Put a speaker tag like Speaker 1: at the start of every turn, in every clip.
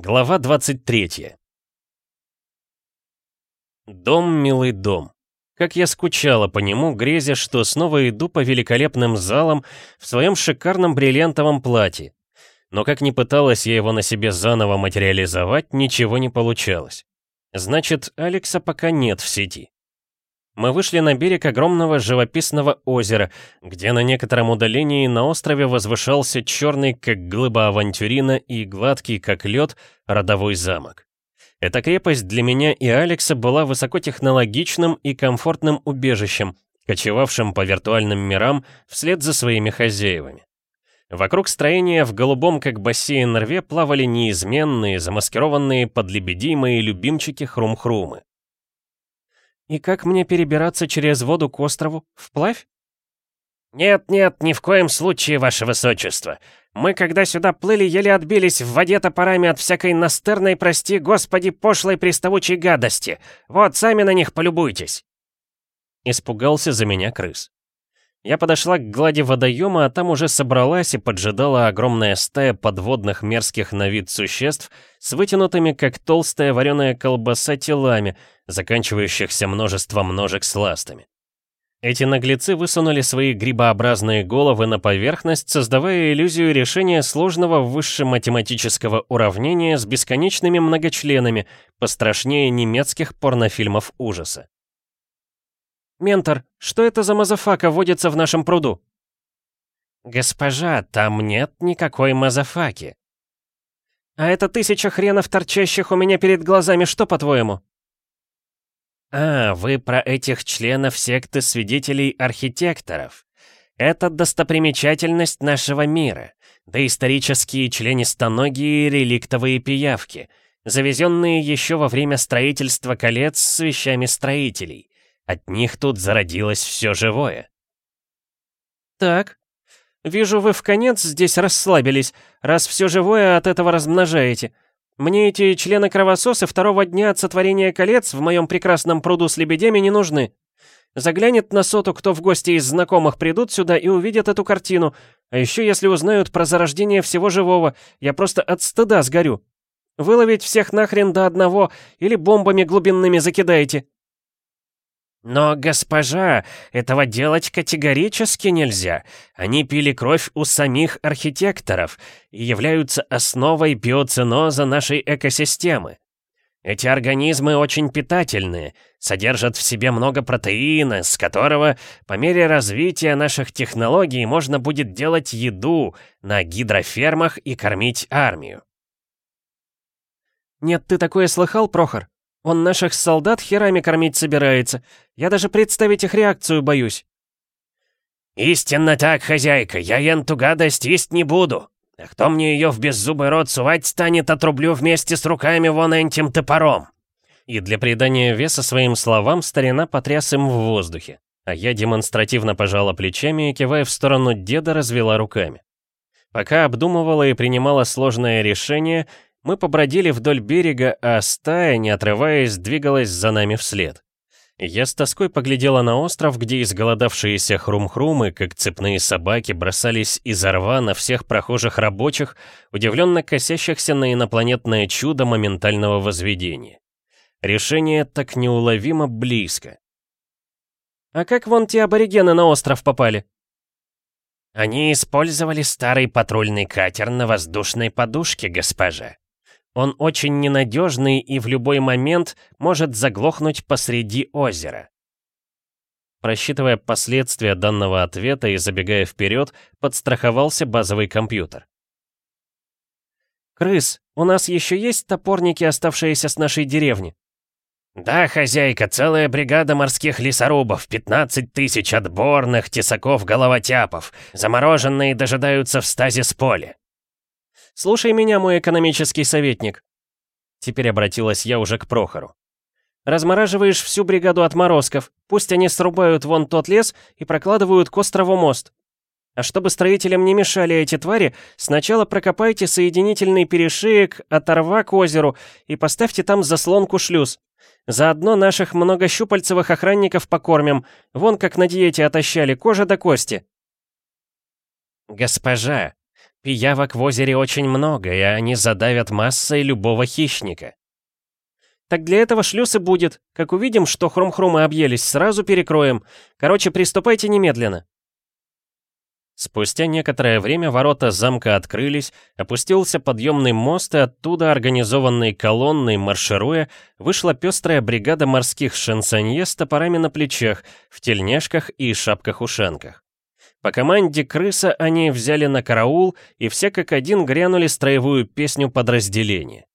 Speaker 1: Глава 23 Дом, милый дом. Как я скучала по нему, грезя, что снова иду по великолепным залам в своем шикарном бриллиантовом платье. Но как ни пыталась я его на себе заново материализовать, ничего не получалось. Значит, Алекса пока нет в сети. Мы вышли на берег огромного живописного озера, где на некотором удалении на острове возвышался черный, как глыба авантюрина, и гладкий, как лед, родовой замок. Эта крепость для меня и Алекса была высокотехнологичным и комфортным убежищем, кочевавшим по виртуальным мирам вслед за своими хозяевами. Вокруг строения в голубом, как бассейн рве, плавали неизменные, замаскированные под лебедей мои любимчики хрум-хрумы. «И как мне перебираться через воду к острову? Вплавь?»
Speaker 2: «Нет-нет, ни в коем случае, ваше высочество. Мы, когда сюда плыли, еле отбились в воде топорами от всякой настырной, прости господи, пошлой приставучей гадости. Вот, сами на них полюбуйтесь!»
Speaker 1: Испугался за меня крыс. Я подошла к глади водоема, а там уже собралась и поджидала огромная стая подводных мерзких на вид существ с вытянутыми, как толстая вареная колбаса, телами, заканчивающихся множеством ножек с ластами. Эти наглецы высунули свои грибообразные головы на поверхность, создавая иллюзию решения сложного высшематематического уравнения с бесконечными многочленами, пострашнее немецких порнофильмов ужаса.
Speaker 2: «Ментор, что это за мазафака водится в нашем пруду?»
Speaker 3: «Госпожа, там нет никакой мазафаки».
Speaker 2: «А это тысяча хренов, торчащих у меня перед глазами, что, по-твоему?»
Speaker 3: «А, вы про этих членов секты свидетелей-архитекторов. Это достопримечательность нашего мира, доисторические членистоногие реликтовые пиявки, завезенные еще во время строительства колец с вещами строителей. От них тут зародилось все живое.
Speaker 2: Так, вижу, вы в конец здесь расслабились, раз все живое от этого размножаете. Мне эти члены-кровососы второго дня от сотворения колец в моем прекрасном пруду с лебедями не нужны. Заглянет на соту, кто в гости из знакомых придут сюда и увидят эту картину. А еще если узнают про зарождение всего живого, я просто от стыда сгорю. Выловить всех нахрен до одного или бомбами глубинными закидаете.
Speaker 3: «Но, госпожа, этого делать категорически нельзя. Они пили кровь у самих архитекторов и являются основой биоценоза нашей экосистемы. Эти организмы очень питательные, содержат в себе много протеина, с которого по мере развития наших технологий можно будет делать еду на гидрофермах и кормить армию».
Speaker 2: «Нет, ты такое слыхал, Прохор?» Он наших солдат херами кормить собирается. Я даже представить их реакцию боюсь».
Speaker 3: «Истинно так, хозяйка, я енту гадость есть не буду. А кто мне ее в беззубый рот сувать станет, отрублю вместе с руками вон этим топором».
Speaker 1: И для придания веса своим словам старина потряс им в воздухе, а я демонстративно пожала плечами и, кивая в сторону деда, развела руками. Пока обдумывала и принимала сложное решение, мы побродили вдоль берега, а стая, не отрываясь, двигалась за нами вслед. Я с тоской поглядела на остров, где изголодавшиеся хрум-хрумы, как цепные собаки, бросались из рва на всех прохожих рабочих, удивленно косящихся на инопланетное чудо моментального возведения. Решение так неуловимо близко.
Speaker 2: «А как вон те аборигены на остров попали?»
Speaker 3: «Они использовали старый патрульный катер на воздушной подушке, госпожа», он очень ненадежный и в любой момент может заглохнуть посреди озера.
Speaker 1: Просчитывая последствия данного ответа и забегая вперед, подстраховался базовый компьютер.
Speaker 2: «Крыс, у нас еще есть топорники, оставшиеся с нашей деревни?»
Speaker 3: «Да, хозяйка, целая бригада морских лесорубов, 15 тысяч отборных тесаков-головотяпов, замороженные дожидаются в стазе с поля.
Speaker 2: «Слушай меня, мой экономический советник!» Теперь обратилась я уже к Прохору. «Размораживаешь всю бригаду отморозков, пусть они срубают вон тот лес и прокладывают к острову мост. А чтобы строителям не мешали эти твари, сначала прокопайте соединительный перешеек от рва к озеру и поставьте там заслонку-шлюз. Заодно наших многощупальцевых охранников покормим, вон как на диете отощали, кожа до кости».
Speaker 3: «Госпожа, Пиявок в озере очень много, и они задавят массой любого хищника.
Speaker 2: Так для этого шлюз и будет. Как увидим, что хрум-хрумы объелись, сразу перекроем. Короче, приступайте немедленно.
Speaker 1: Спустя некоторое время ворота замка открылись, опустился подъемный мост, и оттуда, организованной колонной маршируя, вышла пестрая бригада морских шансонье с топорами на плечах, в тельняшках и шапках-ушанках. По команде крыса они взяли на караул, и все как один грянули строевую песню подразделения.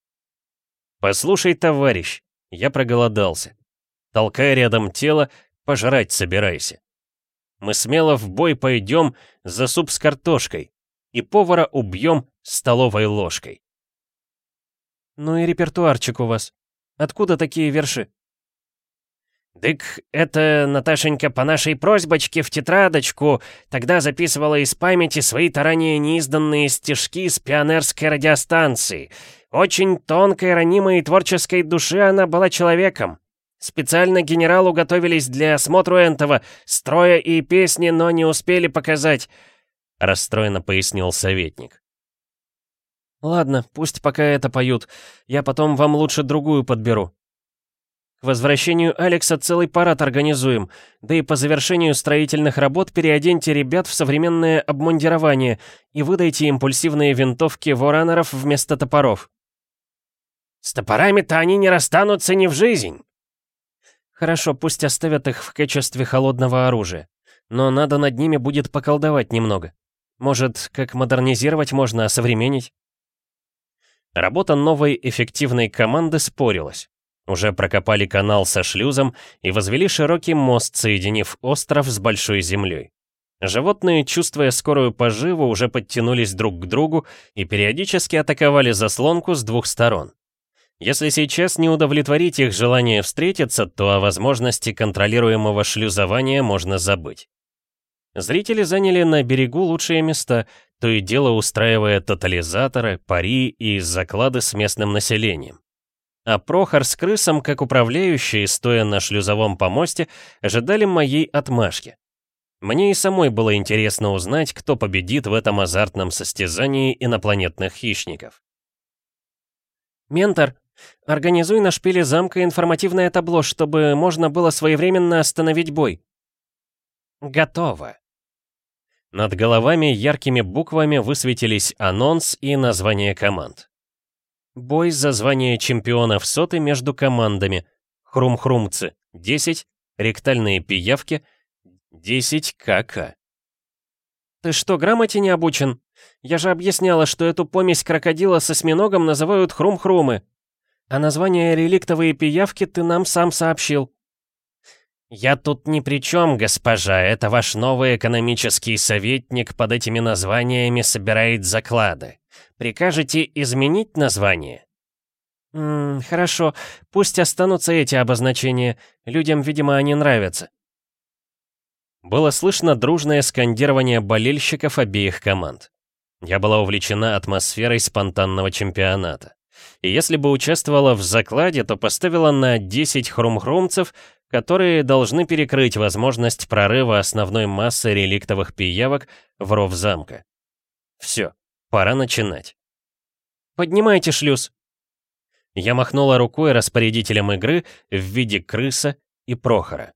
Speaker 1: «Послушай, товарищ, я проголодался. Толкай рядом тело, пожрать собирайся. Мы смело в бой пойдем за суп с картошкой и повара убьем столовой ложкой.
Speaker 2: Ну и репертуарчик у вас. Откуда такие верши?
Speaker 3: «Дык, это Наташенька по нашей просьбочке в тетрадочку тогда записывала из памяти свои-то ранее неизданные стишки с пионерской радиостанции. Очень тонкой, ранимой и творческой души она была человеком. Специально генералу готовились для осмотру Энтова, строя и песни, но не успели показать», — расстроенно пояснил советник.
Speaker 2: «Ладно, пусть пока это поют. Я потом вам лучше другую подберу. Возвращению Алекса целый парад организуем, да и по завершению строительных работ переоденьте ребят в современное обмундирование и выдайте импульсивные винтовки воранеров вместо топоров».
Speaker 3: «С топорами-то они не расстанутся ни в жизнь!»
Speaker 2: Хорошо, пусть оставят их в качестве холодного оружия. Но надо над ними будет поколдовать немного. Может, как модернизировать можно, осовременить?
Speaker 1: Работа новой эффективной команды спорилась. Уже прокопали канал со шлюзом и возвели широкий мост, соединив остров с большой землей. Животные, чувствуя скорую поживу, уже подтянулись друг к другу и периодически атаковали заслонку с двух сторон. Если сейчас не удовлетворить их желание встретиться, то о возможности контролируемого шлюзования можно забыть. Зрители заняли на берегу лучшие места, то и дело устраивая тотализаторы, пари и заклады с местным населением. А Прохор с крысом, как управляющие, стоя на шлюзовом помосте, ожидали моей отмашки. Мне и самой было интересно узнать, кто победит в этом азартном состязании инопланетных хищников.
Speaker 2: «Ментор, Организуй на шпиле замка информативное табло, чтобы можно было своевременно остановить бой.
Speaker 3: Готово.
Speaker 1: Над головами яркими буквами высветились анонс и название команд. Бой за звание чемпионов соты между командами. Хрум-хрумцы 10, ректальные пиявки 10 КК.
Speaker 2: Ты что, грамоте не обучен? Я же объясняла, что эту помесь крокодила с осьминогом называют хрум-хрумы. А название реликтовые пиявки ты нам сам сообщил.
Speaker 3: «Я тут ни при чем, госпожа, это ваш новый экономический советник под этими названиями собирает заклады. Прикажете изменить название?»
Speaker 2: «Ммм, хорошо, пусть останутся эти обозначения, людям, видимо, они нравятся».
Speaker 1: Было слышно дружное скандирование болельщиков обеих команд. Я была увлечена атмосферой спонтанного чемпионата. И если бы участвовала в закладе, то поставила на 10 хрум-хрумцев, которые должны перекрыть возможность прорыва основной массы реликтовых пиявок в ров замка. Все, пора начинать.
Speaker 2: «Поднимайте шлюз!»
Speaker 1: Я махнула рукой распорядителем игры в виде крыса и Прохора.